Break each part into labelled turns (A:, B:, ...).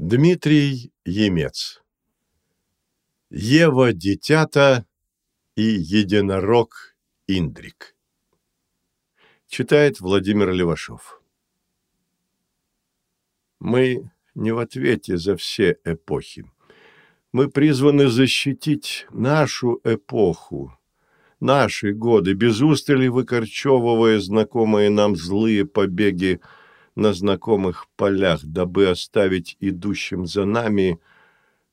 A: Дмитрий Емец. Ева Дитята и Единорог Индрик. Читает Владимир Левашов. Мы не в ответе за все эпохи. Мы призваны защитить нашу эпоху, наши годы, без устали выкорчевывая знакомые нам злые побеги на знакомых полях, дабы оставить идущим за нами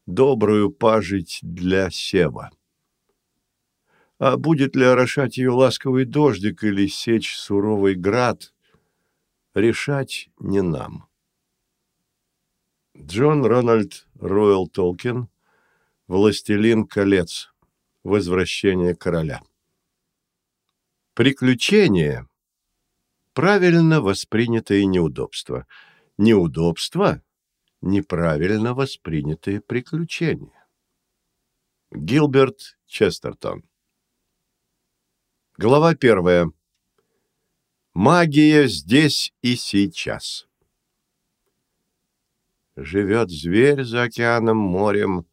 A: добрую пажить для сева. А будет ли орошать ее ласковый дождик или сечь суровый град, решать не нам. Джон Рональд Ройл Толкин «Властелин колец. Возвращение короля». Приключение – правильно воспринятые неудобства. Неудобства – неправильно воспринятые приключения. Гилберт Честертон Глава первая. Магия здесь и сейчас. Живет зверь за океаном морем,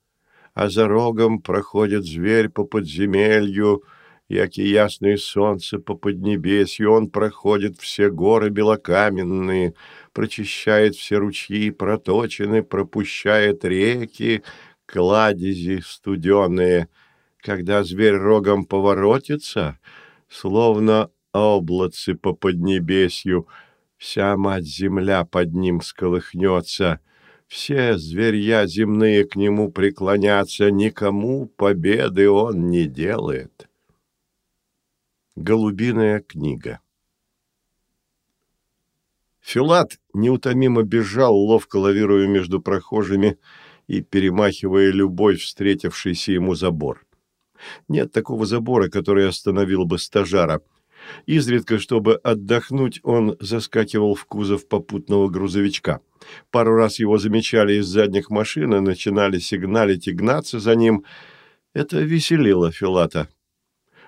A: а за рогом проходит зверь по подземелью, яки ясное солнце по поднебесью, он проходит все горы белокаменные, прочищает все ручьи проточены, пропущает реки, кладези студеные. Когда зверь рогом поворотится, словно облацы по поднебесью, вся мать-земля под ним сколыхнется — все зверья земные к нему преклонятся, никому победы он не делает. Голубиная книга Филат неутомимо бежал, ловко лавируя между прохожими и перемахивая любой встретившийся ему забор. Нет такого забора, который остановил бы стажара. Изредка, чтобы отдохнуть, он заскакивал в кузов попутного грузовичка – Пару раз его замечали из задних машин и начинали сигналить и гнаться за ним. Это веселило Филата.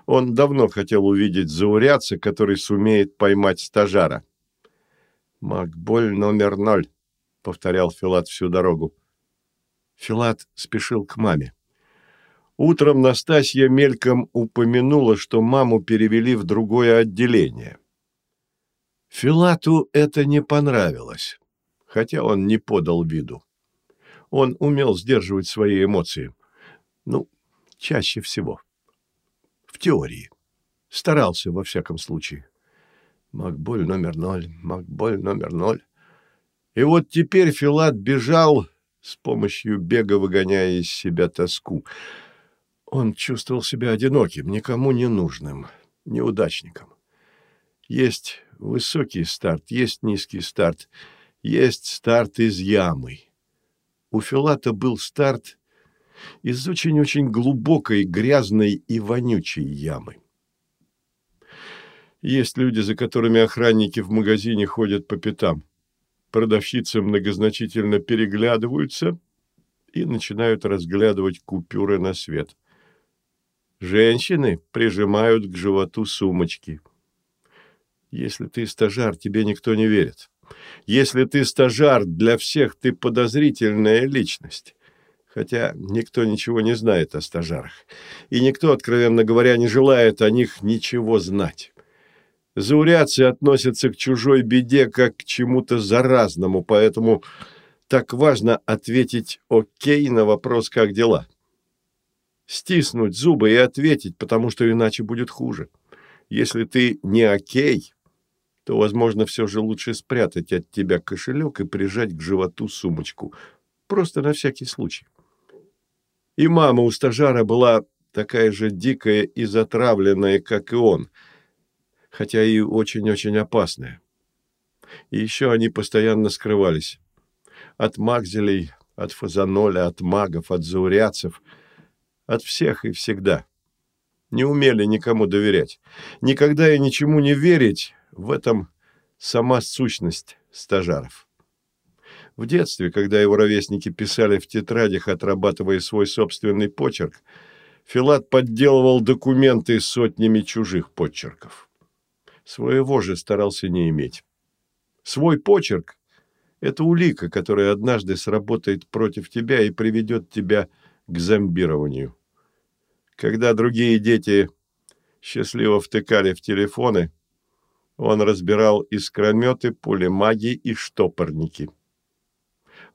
A: Он давно хотел увидеть заурядца, который сумеет поймать стажара. «Макболь номер ноль», — повторял Филат всю дорогу. Филат спешил к маме. Утром Настасья мельком упомянула, что маму перевели в другое отделение. Филату это не понравилось хотя он не подал виду. Он умел сдерживать свои эмоции. Ну, чаще всего. Теории. Старался, во всяком случае. Макболь номер ноль, Макболь номер ноль. И вот теперь Филат бежал, с помощью бега выгоняя из себя тоску. Он чувствовал себя одиноким, никому не нужным, неудачником. Есть высокий старт, есть низкий старт — есть старт из ямы. У Филата был старт из очень-очень глубокой, грязной и вонючей ямы. Есть люди, за которыми охранники в магазине ходят по пятам. Продавщицы многозначительно переглядываются и начинают разглядывать купюры на свет. Женщины прижимают к животу сумочки. Если ты стажар, тебе никто не верит. Если ты стажар, для всех ты подозрительная личность. Хотя никто ничего не знает о стажарах. И никто, откровенно говоря, не желает о них ничего знать. Заурядцы относятся к чужой беде как к чему-то заразному, поэтому так важно ответить «Окей» на вопрос «Как дела?». Стиснуть зубы и ответить, потому что иначе будет хуже. Если ты не «Окей», то, возможно, все же лучше спрятать от тебя кошелек и прижать к животу сумочку. Просто на всякий случай. И мама у стажара была такая же дикая и затравленная, как и он, хотя и очень-очень опасная. И еще они постоянно скрывались. От магзелей, от фазаноля, от магов, от заурядцев, от всех и всегда. Не умели никому доверять. Никогда и ничему не верить в этом сама сущность стажаров. В детстве, когда его ровесники писали в тетрадях, отрабатывая свой собственный почерк, Филат подделывал документы сотнями чужих почерков. Своего же старался не иметь. Свой почерк – Это улика, которая однажды сработает против тебя и приведет тебя к зомбированию. Когда другие дети счастливо втыкали в телефоны, он разбирал искрометы, пулемаги и штопорники.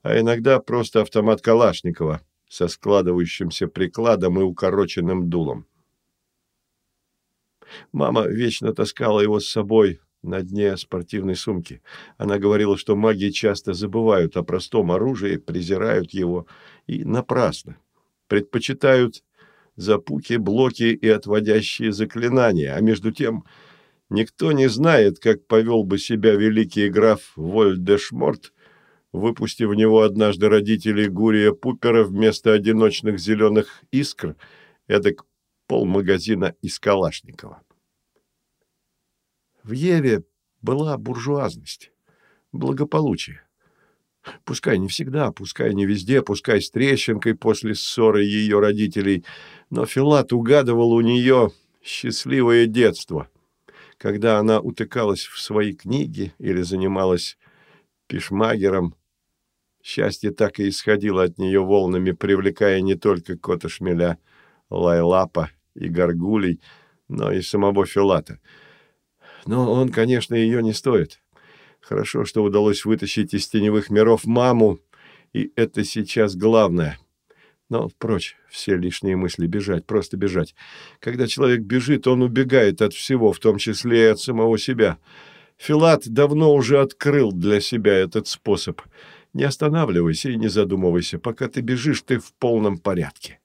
A: А иногда просто автомат Калашникова со складывающимся прикладом и укороченным дулом. Мама вечно таскала его с собой на дне спортивной сумки. Она говорила, что маги часто забывают о простом оружии, презирают его, и напрасно. Предпочитают запуки, блоки и отводящие заклинания, а между тем никто не знает, как повел бы себя великий граф Вольдешморт, выпустив в него однажды родителей Гурия Пупера вместо одиночных зеленых искр, эдак полмагазина из Калашникова. В Еве была буржуазность, благополучие. Пускай не всегда, пускай не везде, пускай с трещинкой после ссоры ее родителей, но Филат угадывал у нее счастливое детство, когда она утыкалась в свои книги или занималась пешмагером. Счастье так и исходило от нее волнами, привлекая не только кота шмеля, лайлапа и горгулей, но и самого Филата. Но он, конечно, ее не стоит. Хорошо, что удалось вытащить из теневых миров маму, и это сейчас главное. Но, прочь, все лишние мысли бежать, просто бежать. Когда человек бежит, он убегает от всего, в том числе и от самого себя. Филат давно уже открыл для себя этот способ. Не останавливайся и не задумывайся. Пока ты бежишь, ты в полном порядке.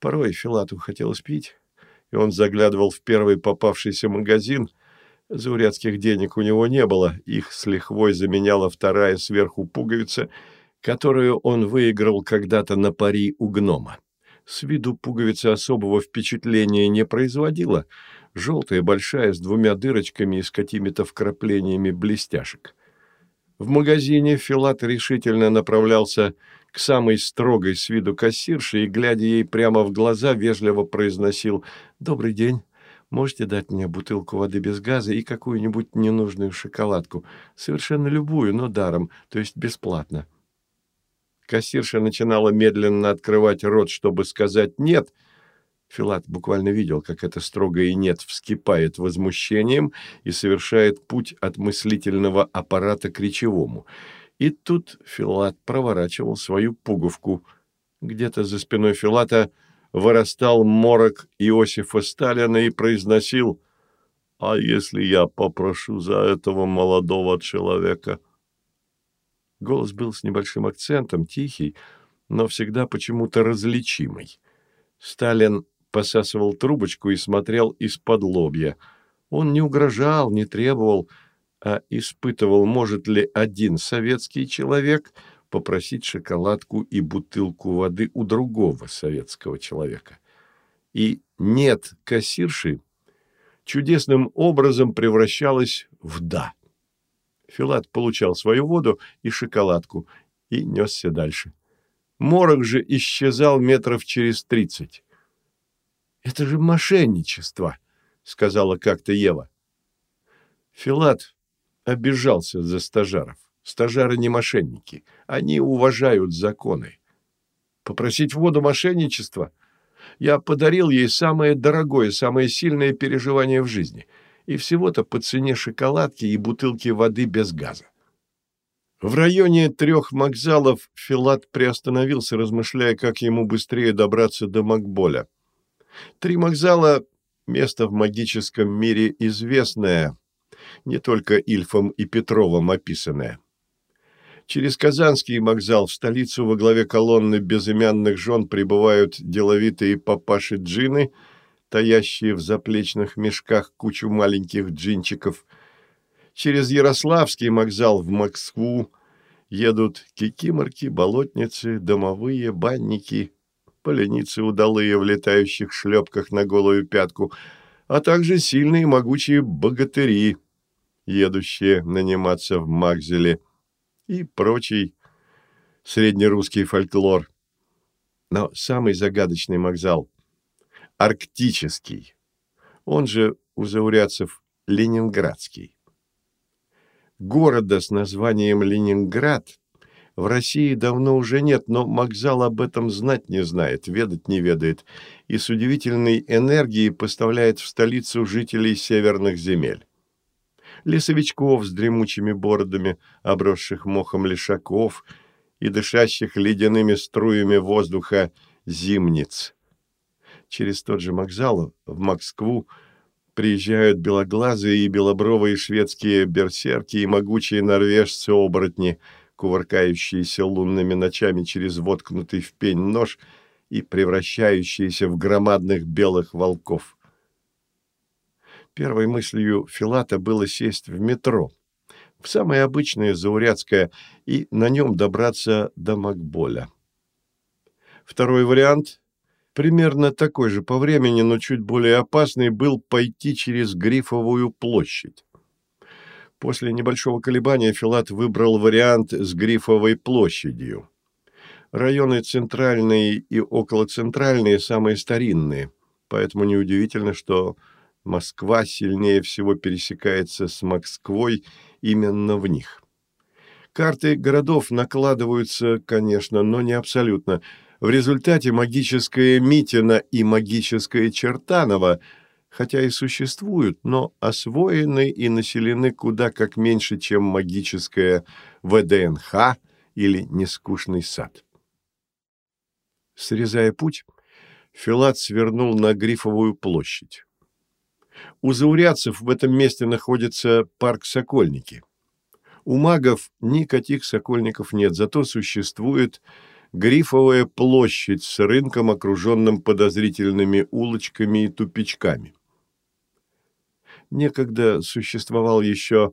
A: Порой Филату хотелось пить, и он заглядывал в первый попавшийся магазин, Заурядских денег у него не было, их с лихвой заменяла вторая сверху пуговица, которую он выиграл когда-то на пари у гнома. С виду пуговица особого впечатления не производила, желтая, большая, с двумя дырочками и с какими-то вкраплениями блестяшек. В магазине Филат решительно направлялся к самой строгой с виду кассирше и, глядя ей прямо в глаза, вежливо произносил «Добрый день». Можете дать мне бутылку воды без газа и какую-нибудь ненужную шоколадку? Совершенно любую, но даром, то есть бесплатно». Кассирша начинала медленно открывать рот, чтобы сказать «нет». Филат буквально видел, как это строгое «нет» вскипает возмущением и совершает путь от мыслительного аппарата к речевому. И тут Филат проворачивал свою пуговку. Где-то за спиной Филата – вырастал морок Иосифа Сталина и произносил «А если я попрошу за этого молодого человека?» Голос был с небольшим акцентом, тихий, но всегда почему-то различимый. Сталин посасывал трубочку и смотрел из-под лобья. Он не угрожал, не требовал, а испытывал, может ли один советский человек – попросить шоколадку и бутылку воды у другого советского человека. И «нет» кассирши чудесным образом превращалась в «да». Филат получал свою воду и шоколадку и несся дальше. Морок же исчезал метров через тридцать. «Это же мошенничество», — сказала как-то Ева. Филат обижался за стажаров. Стажары не мошенники. Они уважают законы. Попросить воду мошенничества? Я подарил ей самое дорогое, самое сильное переживание в жизни. И всего-то по цене шоколадки и бутылки воды без газа. В районе трех макзалов Филат приостановился, размышляя, как ему быстрее добраться до Макболя. Три макзала – место в магическом мире известное, не только Ильфом и Петровым описанное – Через Казанский вокзал в столицу во главе колонны безымянных жен прибывают деловитые папаши-джины, таящие в заплечных мешках кучу маленьких джинчиков. Через Ярославский вокзал в Москву едут кикиморки, болотницы, домовые, банники, поленицы удалые в летающих шлепках на голую пятку, а также сильные могучие богатыри, едущие наниматься в Макзеле – и прочий среднерусский фольклор. Но самый загадочный вокзал – арктический, он же у заурядцев ленинградский. Города с названием Ленинград в России давно уже нет, но Макзал об этом знать не знает, ведать не ведает, и с удивительной энергией поставляет в столицу жителей северных земель. Лесовичков с дремучими бородами, обросших мохом лишаков и дышащих ледяными струями воздуха зимниц. Через тот же Макзал в Москву приезжают белоглазые и белобровые шведские берсерки и могучие норвежцы-оборотни, кувыркающиеся лунными ночами через воткнутый в пень нож и превращающиеся в громадных белых волков. Первой мыслью Филата было сесть в метро, в самое обычное заурядское, и на нем добраться до Макболя. Второй вариант примерно такой же по времени, но чуть более опасный, был пойти через Грифовую площадь. После небольшого колебания Филат выбрал вариант с Грифовой площадью. Районы центральные и околоцентральные самые старинные, поэтому неудивительно, что Москва сильнее всего пересекается с Москвой именно в них. Карты городов накладываются, конечно, но не абсолютно – в результате магическое Митина и магическое Чертаново, хотя и существуют, но освоены и населены куда как меньше, чем магическое ВДНХ или нескучный сад. Срезая путь, Филат свернул на Грифовую площадь. У заурядцев в этом месте находится парк Сокольники. У магов никаких сокольников нет, зато существует Грифовая площадь с рынком, окруженным подозрительными улочками и тупичками. Некогда существовал еще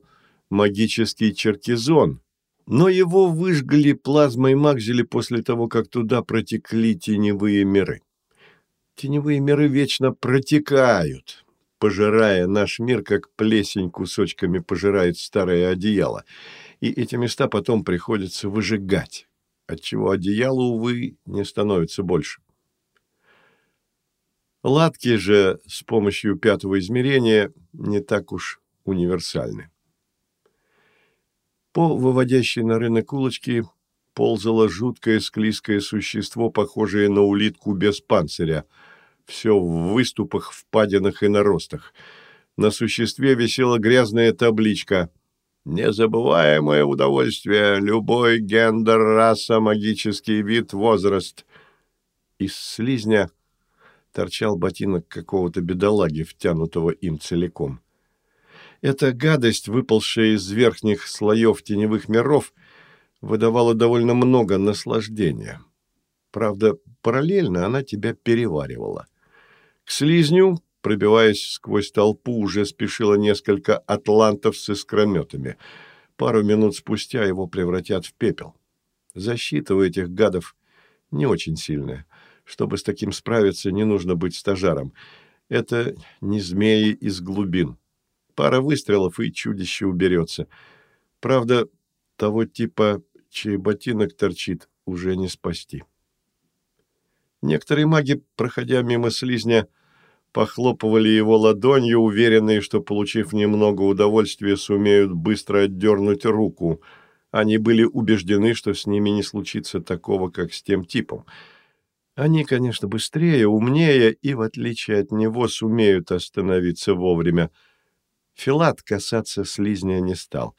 A: магический черкизон, но его выжгли плазмой Макзели после того, как туда протекли теневые миры. Теневые миры вечно протекают, пожирая наш мир, как плесень кусочками пожирает старое одеяло, и эти места потом приходится выжигать отчего одеяло, увы, не становится больше. Латки же с помощью пятого измерения не так уж универсальны. По выводящей на рынок улочки ползало жуткое склизкое существо, похожее на улитку без панциря, все в выступах, впадинах и наростах. На существе висела грязная табличка Незабываемое удовольствие, любой гендер, раса, магический вид, возраст. Из слизня торчал ботинок какого-то бедолаги, втянутого им целиком. Эта гадость, выпалшая из верхних слоев теневых миров, выдавала довольно много наслаждения. Правда, параллельно она тебя переваривала. К слизню Пробиваясь сквозь толпу, уже спешило несколько атлантов с искрометами. Пару минут спустя его превратят в пепел. Защита у этих гадов не очень сильная. Чтобы с таким справиться, не нужно быть стажаром. Это не змеи из глубин. Пара выстрелов, и чудище уберется. Правда, того типа, чей ботинок торчит, уже не спасти. Некоторые маги, проходя мимо слизня, похлопывали его ладонью, уверенные, что, получив немного удовольствия, сумеют быстро отдернуть руку. Они были убеждены, что с ними не случится такого, как с тем типом. Они, конечно, быстрее, умнее и, в отличие от него, сумеют остановиться вовремя. Филат касаться слизня не стал.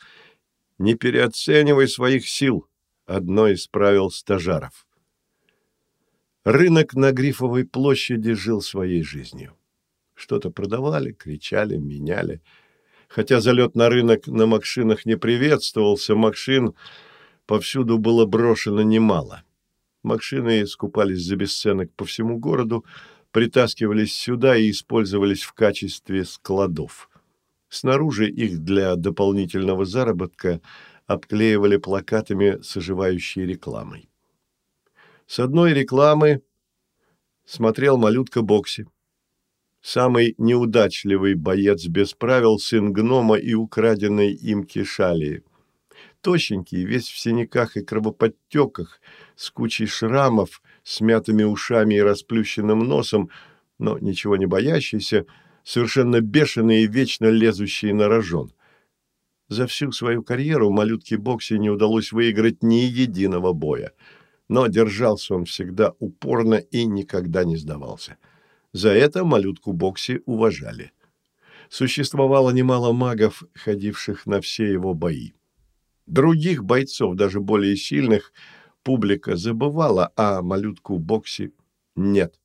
A: «Не переоценивай своих сил», — одно из правил стажаров. Рынок на Грифовой площади жил своей жизнью. Что-то продавали, кричали, меняли. Хотя залет на рынок на машинах не приветствовался, машин повсюду было брошено немало. Машины скупались за бесценок по всему городу, притаскивались сюда и использовались в качестве складов. Снаружи их для дополнительного заработка обклеивали плакатами с оживающей рекламой. С одной рекламы смотрел малютка Бокси самый неудачливый боец без правил, сын гнома и украденной им кишалии. Тощенький, весь в синяках и кровоподтеках, с кучей шрамов, смятыми ушами и расплющенным носом, но ничего не боящийся, совершенно бешеный и вечно лезущий на рожон. За всю свою карьеру малютке Боксе не удалось выиграть ни единого боя. Но держался он всегда упорно и никогда не сдавался. За это малютку Бокси уважали. Существовало немало магов, ходивших на все его бои. Других бойцов, даже более сильных, публика забывала, а малютку Бокси нет.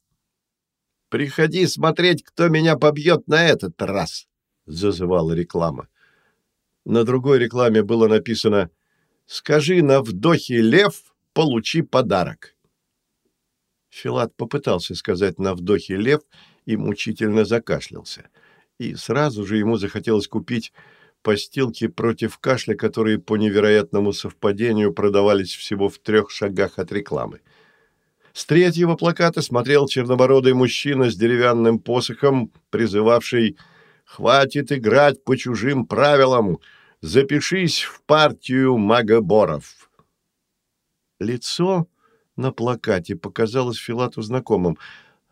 A: «Приходи смотреть, кто меня побьет на этот раз!» — зазывала реклама. На другой рекламе было написано «Скажи на вдохе лев, получи подарок». Филат попытался сказать на вдохе лев и мучительно закашлялся. И сразу же ему захотелось купить постилки против кашля, которые по невероятному совпадению продавались всего в трех шагах от рекламы. С третьего плаката смотрел чернобородый мужчина с деревянным посохом, призывавший «Хватит играть по чужим правилам! Запишись в партию магоборов!» Лицо на плакате показалось Филату знакомым.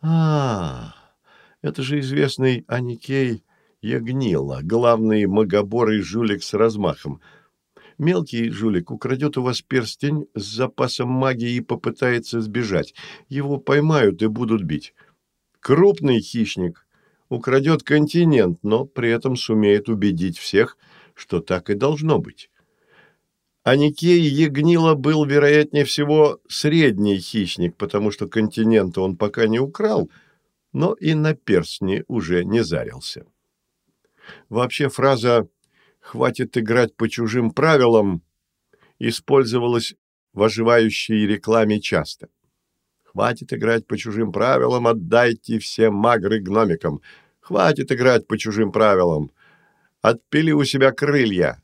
A: а, это же известный Аникей Ягнила, главный магобор и жулик с размахом. Мелкий жулик украдет у вас перстень с запасом магии и попытается сбежать. Его поймают и будут бить. Крупный хищник украдет континент, но при этом сумеет убедить всех, что так и должно быть. А Никей Ягнила был, вероятнее всего, средний хищник, потому что континента он пока не украл, но и на перстни уже не зарился. Вообще фраза «хватит играть по чужим правилам» использовалась в оживающей рекламе часто. «Хватит играть по чужим правилам, отдайте все магры гномикам. Хватит играть по чужим правилам. Отпили у себя крылья.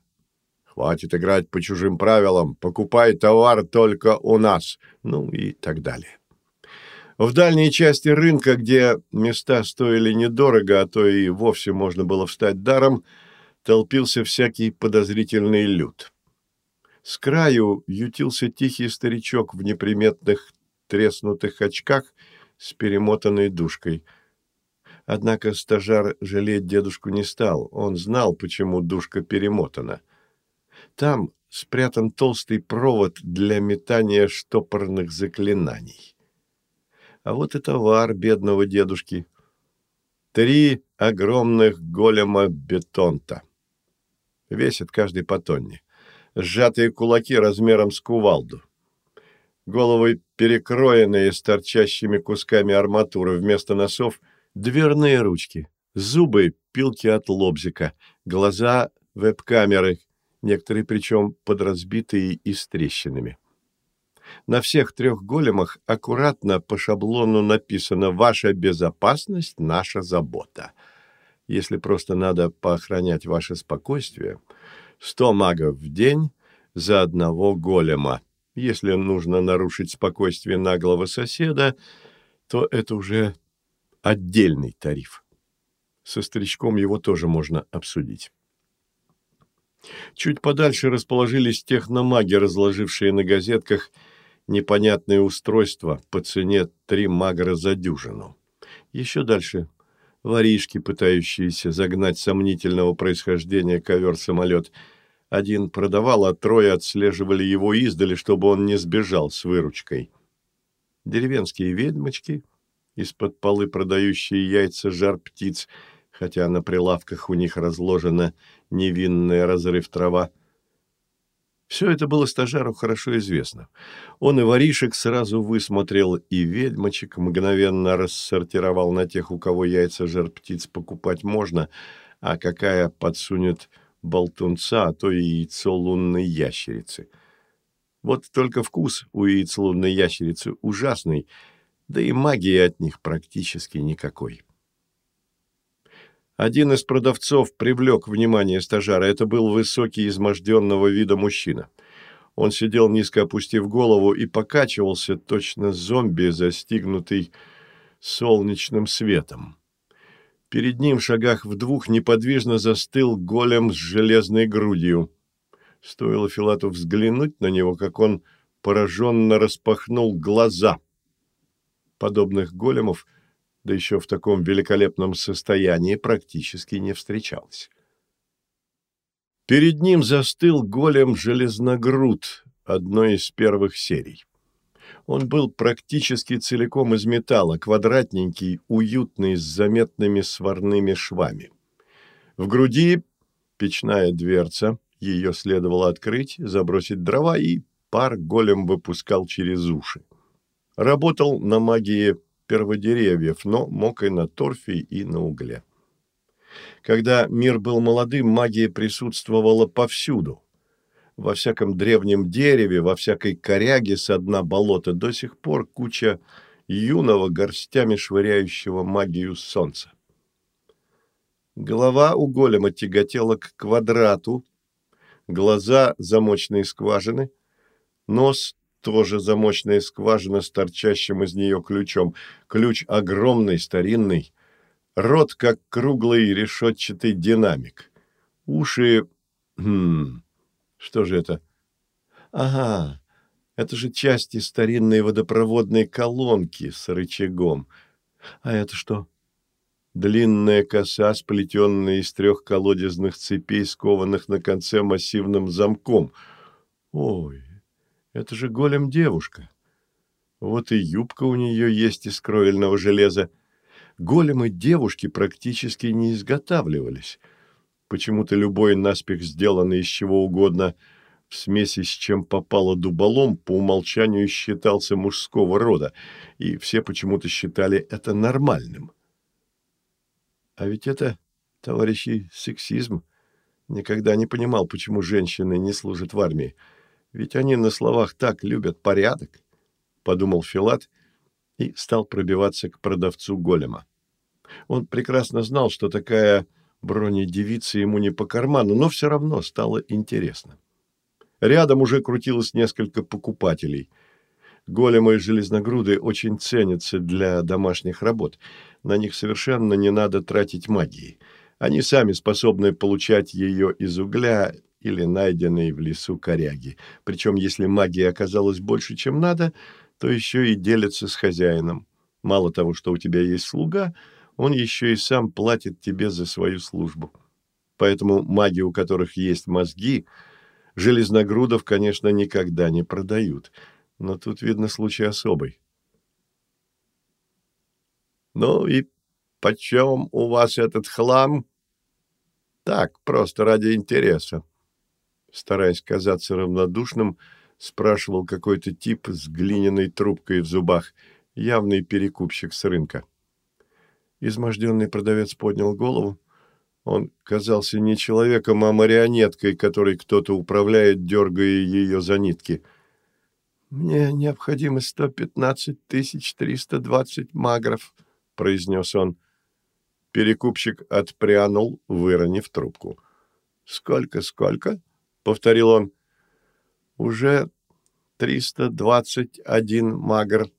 A: Хватит играть по чужим правилам, покупай товар только у нас». Ну и так далее. В дальней части рынка, где места стоили недорого, а то и вовсе можно было встать даром, толпился всякий подозрительный люд. С краю ютился тихий старичок в неприметных треснутых очках с перемотанной душкой. Однако стажар жалеть дедушку не стал. Он знал, почему душка перемотана. Там спрятан толстый провод для метания штопорных заклинаний. А вот и товар бедного дедушки. Три огромных голема бетонта. Весит каждый по тонне. Сжатые кулаки размером с кувалду. Головы перекроенные с торчащими кусками арматуры вместо носов, дверные ручки, зубы, пилки от лобзика, глаза, веб-камеры, некоторые причем подразбитые и с трещинами. На всех трех големах аккуратно по шаблону написано «Ваша безопасность – наша забота». Если просто надо поохранять ваше спокойствие, сто магов в день за одного голема. Если нужно нарушить спокойствие наглого соседа, то это уже отдельный тариф. Со старичком его тоже можно обсудить. Чуть подальше расположились техномаги, разложившие на газетках – непонятное устройство по цене три магра за дюжину. Еще дальше воришки, пытающиеся загнать сомнительного происхождения ковер-самолет. Один продавал, а трое отслеживали его издали, чтобы он не сбежал с выручкой. Деревенские ведьмочки, из-под полы продающие яйца жар птиц, хотя на прилавках у них разложена невинная разрыв трава, все это было стажару хорошо известно. Он и воришек сразу высмотрел, и ведьмочек мгновенно рассортировал на тех, у кого яйца жар птиц покупать можно, а какая подсунет болтунца, а то и яйцо лунной ящерицы. Вот только вкус у яиц лунной ящерицы ужасный, да и магии от них практически никакой. Один из продавцов привлек внимание стажара. Это был высокий, изможденного вида мужчина. Он сидел низко опустив голову и покачивался, точно зомби, застигнутый солнечным светом. Перед ним в шагах в двух неподвижно застыл голем с железной грудью. Стоило Филату взглянуть на него, как он пораженно распахнул глаза. Подобных големов – да еще в таком великолепном состоянии, практически не встречалось. Перед ним застыл голем железногруд одной из первых серий. Он был практически целиком из металла, квадратненький, уютный, с заметными сварными швами. В груди печная дверца, ее следовало открыть, забросить дрова, и пар голем выпускал через уши. Работал на магии перводеревьев, но мог и на торфе, и на угле. Когда мир был молодым, магия присутствовала повсюду. Во всяком древнем дереве, во всякой коряге с дна болота до сих пор куча юного, горстями швыряющего магию солнца. Голова у голема тяготела к квадрату, глаза – замочные скважины, нос – тоже замочная скважина с торчащим из нее ключом. Ключ огромный, старинный, Рот, как круглый решетчатый динамик. Уши... Хм... Что же это? Ага, это же части старинной водопроводной колонки с рычагом. А это что? Длинная коса, сплетенная из трех колодезных цепей, скованных на конце массивным замком. Ой, это же голем девушка. Вот и юбка у нее есть из кровельного железа големы девушки практически не изготавливались. Почему-то любой наспех сделанный из чего угодно в смеси с чем попало дуболом по умолчанию считался мужского рода, и все почему-то считали это нормальным. А ведь это, товарищи, сексизм. Никогда не понимал, почему женщины не служат в армии. Ведь они на словах так любят порядок, — подумал Филат и стал пробиваться к продавцу голема. Он прекрасно знал, что такая бронедевица ему не по карману, но все равно стало интересно. Рядом уже крутилось несколько покупателей. Големы и железногруды очень ценятся для домашних работ. На них совершенно не надо тратить магии. Они сами способны получать ее из угля или найденной в лесу коряги. Причем, если магии оказалось больше, чем надо, то еще и делятся с хозяином. Мало того, что у тебя есть слуга, он еще и сам платит тебе за свою службу. Поэтому маги, у которых есть мозги, железногрудов, конечно, никогда не продают. Но тут, видно, случай особый. «Ну и почем у вас этот хлам?» «Так, просто ради интереса». Стараясь казаться равнодушным, спрашивал какой-то тип с глиняной трубкой в зубах, явный перекупщик с рынка. Изможденный продавец поднял голову. Он казался не человеком, а марионеткой, которой кто-то управляет, дергая ее за нитки. «Мне необходимо сто пятнадцать тысяч триста двадцать магров», — произнес он. Перекупщик отпрянул, выронив трубку. «Сколько, сколько?» — повторил он. «Уже триста двадцать один магр.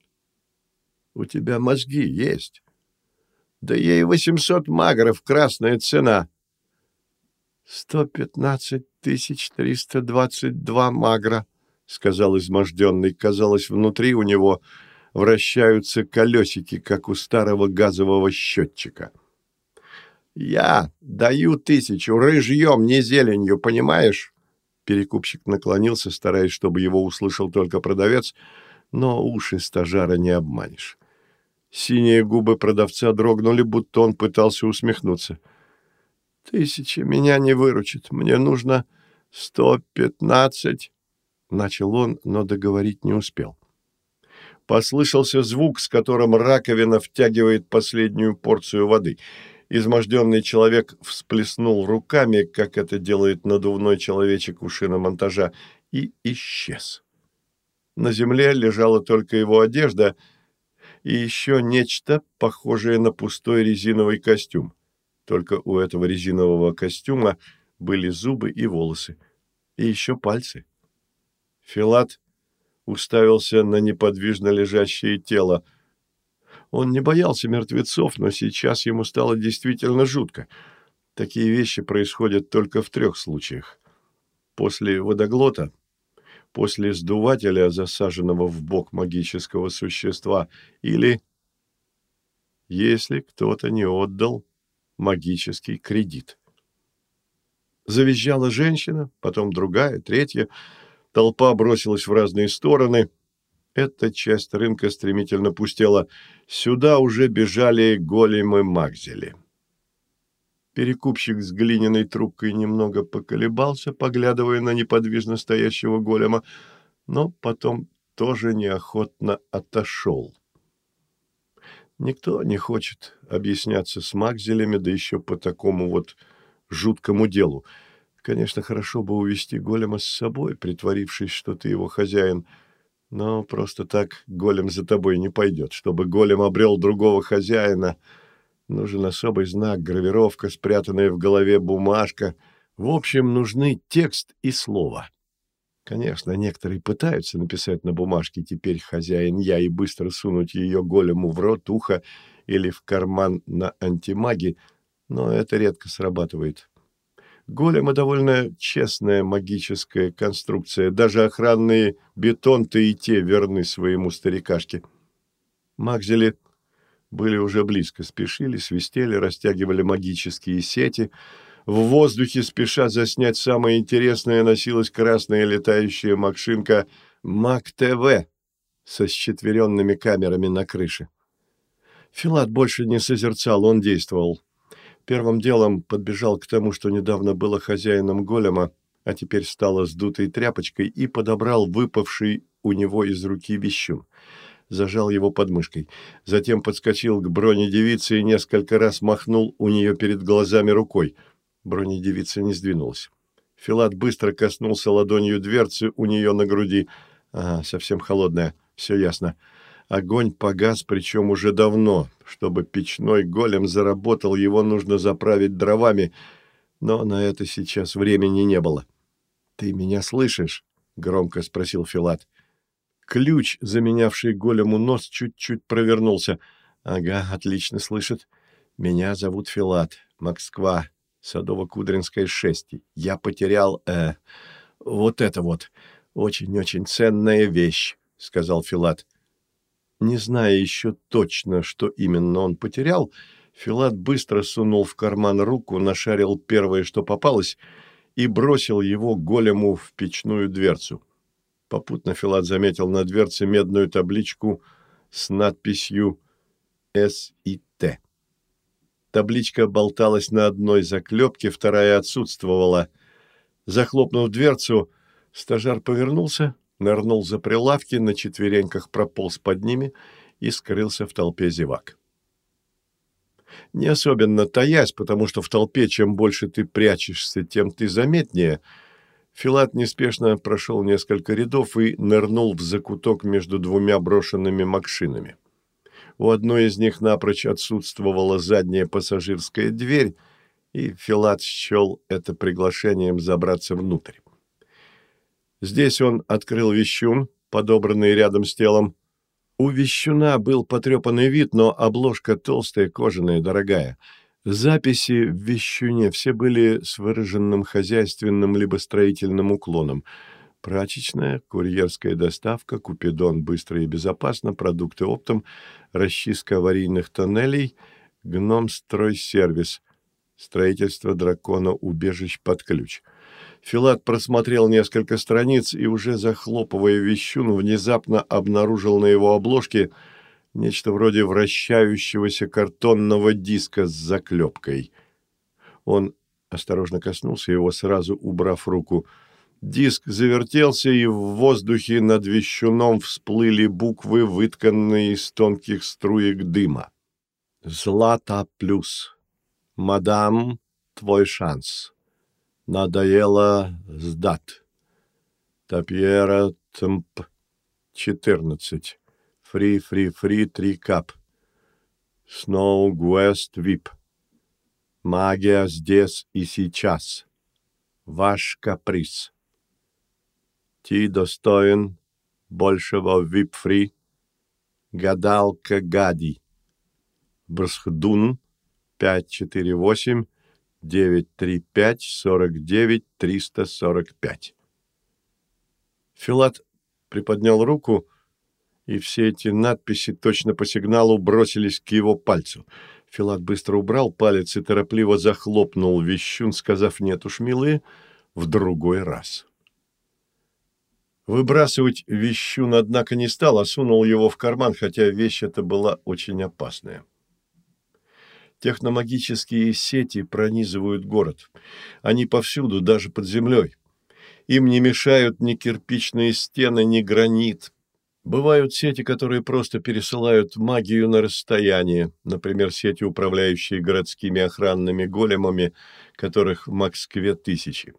A: У тебя мозги есть». Да ей восемьсот магров, красная цена. Сто пятнадцать тысяч триста двадцать два магра, сказал изможденный. Казалось, внутри у него вращаются колесики, как у старого газового счетчика. «Я даю тысячу, рыжьем, не зеленью, понимаешь?» Перекупщик наклонился, стараясь, чтобы его услышал только продавец, но уши стажара не обманешь. Синие губы продавца дрогнули, будто он пытался усмехнуться. «Тысяча меня не выручит. Мне нужно сто пятнадцать...» Начал он, но договорить не успел. Послышался звук, с которым раковина втягивает последнюю порцию воды. Изможденный человек всплеснул руками, как это делает надувной человечек у шиномонтажа, и исчез. На земле лежала только его одежда — и еще нечто похожее на пустой резиновый костюм. Только у этого резинового костюма были зубы и волосы, и еще пальцы. Филат уставился на неподвижно лежащее тело. Он не боялся мертвецов, но сейчас ему стало действительно жутко. Такие вещи происходят только в трех случаях. После водоглота, после сдувателя, засаженного в бок магического существа, или если кто-то не отдал магический кредит. Завизжала женщина, потом другая, третья. Толпа бросилась в разные стороны. Эта часть рынка стремительно пустела. Сюда уже бежали големы Макзели. Перекупщик с глиняной трубкой немного поколебался, поглядывая на неподвижно стоящего голема, но потом тоже неохотно отошел. Никто не хочет объясняться с Макзелями, да еще по такому вот жуткому делу. Конечно, хорошо бы увести голема с собой, притворившись, что ты его хозяин, но просто так голем за тобой не пойдет. Чтобы голем обрел другого хозяина, нужен особый знак, гравировка, спрятанная в голове бумажка. В общем, нужны текст и слово. Конечно, некоторые пытаются написать на бумажке «теперь хозяин я» и быстро сунуть ее голему в рот, ухо или в карман на антимаге, но это редко срабатывает. Голема довольно честная магическая конструкция. Даже охранные бетонты и те верны своему старикашке. Макзели были уже близко, спешили, свистели, растягивали магические сети. В воздухе, спеша заснять самое интересное, носилась красная летающая машинка МАК-ТВ со счетверенными камерами на крыше. Филат больше не созерцал, он действовал. Первым делом подбежал к тому, что недавно было хозяином голема, а теперь стало сдутой тряпочкой, и подобрал выпавший у него из руки вещун. Зажал его подмышкой. Затем подскочил к бронедевице и несколько раз махнул у нее перед глазами рукой. Бронедевица не сдвинулась. Филат быстро коснулся ладонью дверцы у нее на груди. Ага, совсем холодная, все ясно. Огонь погас, причем уже давно. Чтобы печной голем заработал, его нужно заправить дровами, но на это сейчас времени не было. «Ты меня слышишь?» — громко спросил Филат. Ключ, заменявший голему нос, чуть-чуть провернулся. «Ага, отлично слышит. Меня зовут Филат, Москва, Садово-Кудринская, 6. Я потерял... Э, вот это вот. Очень-очень ценная вещь», — сказал Филат. Не зная еще точно, что именно он потерял, Филат быстро сунул в карман руку, нашарил первое, что попалось, и бросил его голему в печную дверцу. Попутно Филат заметил на дверце медную табличку с надписью «С» и «Т». Табличка болталась на одной заклепке, вторая отсутствовала. Захлопнув дверцу, стажар повернулся, нырнул за прилавки, на четвереньках прополз под ними и скрылся в толпе зевак. Не особенно таясь, потому что в толпе чем больше ты прячешься, тем ты заметнее, Филат неспешно прошел несколько рядов и нырнул в закуток между двумя брошенными макшинами. У одной из них напрочь отсутствовала задняя пассажирская дверь, и Филат счел это приглашением забраться внутрь. Здесь он открыл вещун, подобранный рядом с телом. У вещуна был потрепанный вид, но обложка толстая, кожаная, дорогая. Записи в вещуне все были с выраженным хозяйственным либо строительным уклоном. Прачечная, курьерская доставка, купидон быстро и безопасно, продукты оптом, расчистка аварийных тоннелей, гном-стройсервис, строительство дракона убежищ под ключ — Филат просмотрел несколько страниц и, уже захлопывая вещун, внезапно обнаружил на его обложке нечто вроде вращающегося картонного диска с заклепкой. Он осторожно коснулся его, сразу убрав руку. Диск завертелся, и в воздухе над вещуном всплыли буквы, вытканные из тонких струек дыма. «Злата плюс. Мадам, твой шанс». Надоело сдат. Тапьера Тмп. 14. Фри, фри, фри, три кап. Сноу Гуэст Вип. Магия здесь и сейчас. Ваш каприз. Ти достоин большего вип-фри. Гадалка Гади. Брсхдун 548 935-49-345. Филат приподнял руку, и все эти надписи точно по сигналу бросились к его пальцу. Филат быстро убрал палец и торопливо захлопнул вещун, сказав «нет уж, милые, в другой раз». Выбрасывать вещун, однако, не стал, а сунул его в карман, хотя вещь эта была очень опасная. Техномагические сети пронизывают город. Они повсюду, даже под землей. Им не мешают ни кирпичные стены, ни гранит. Бывают сети, которые просто пересылают магию на расстояние, например, сети, управляющие городскими охранными големами, которых в Москве тысячи.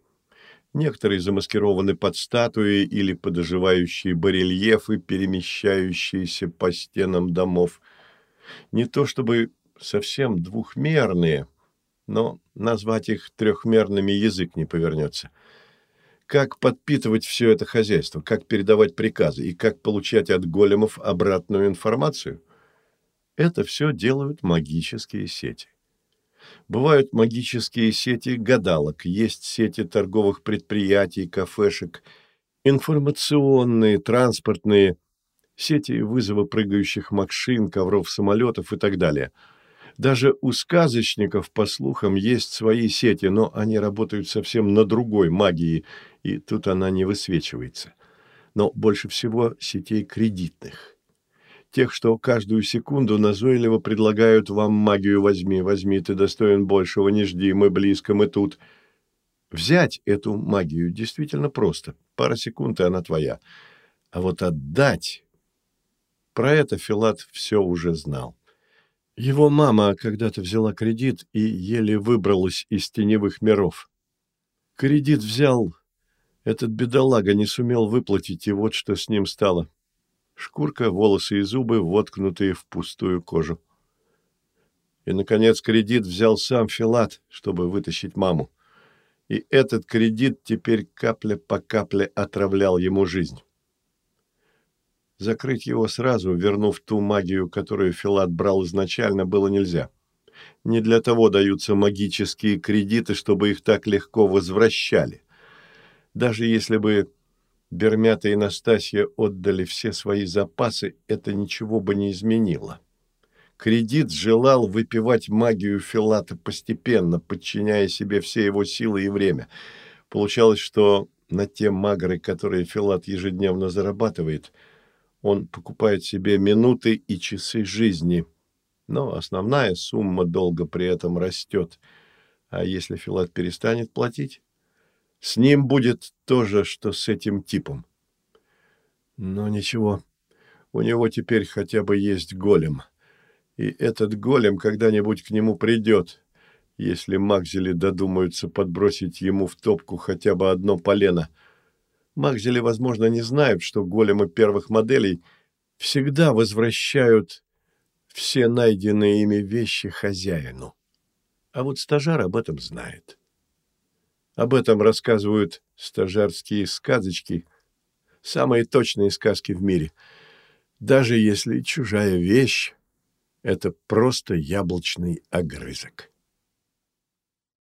A: Некоторые замаскированы под статуи или под оживающие барельефы, перемещающиеся по стенам домов. Не то чтобы совсем двухмерные, но назвать их трехмерными язык не повернется. Как подпитывать все это хозяйство, как передавать приказы и как получать от големов обратную информацию? Это все делают магические сети. Бывают магические сети гадалок, есть сети торговых предприятий, кафешек, информационные, транспортные, сети вызова прыгающих машин, ковров, самолетов и так далее – даже у сказочников, по слухам, есть свои сети, но они работают совсем на другой магии, и тут она не высвечивается. Но больше всего сетей кредитных. Тех, что каждую секунду назойливо предлагают вам магию «возьми, возьми, ты достоин большего, не жди, мы близко, мы тут». Взять эту магию действительно просто. Пара секунд, и она твоя. А вот отдать... Про это Филат все уже знал. Его мама когда-то взяла кредит и еле выбралась из теневых миров. Кредит взял, этот бедолага не сумел выплатить, и вот что с ним стало. Шкурка, волосы и зубы, воткнутые в пустую кожу. И, наконец, кредит взял сам Филат, чтобы вытащить маму. И этот кредит теперь капля по капле отравлял ему жизнь. Закрыть его сразу, вернув ту магию, которую Филат брал изначально, было нельзя. Не для того даются магические кредиты, чтобы их так легко возвращали. Даже если бы Бермята и Настасья отдали все свои запасы, это ничего бы не изменило. Кредит желал выпивать магию Филата постепенно, подчиняя себе все его силы и время. Получалось, что на те магры, которые Филат ежедневно зарабатывает – он покупает себе минуты и часы жизни, но основная сумма долга при этом растет. А если Филат перестанет платить, с ним будет то же, что с этим типом. Но ничего, у него теперь хотя бы есть голем. И этот голем когда-нибудь к нему придет, если Макзели додумаются подбросить ему в топку хотя бы одно полено — Макзели, возможно, не знают, что големы первых моделей всегда возвращают все найденные ими вещи хозяину. А вот стажар об этом знает. Об этом рассказывают стажарские сказочки, самые точные сказки в мире. Даже если чужая вещь — это просто яблочный огрызок.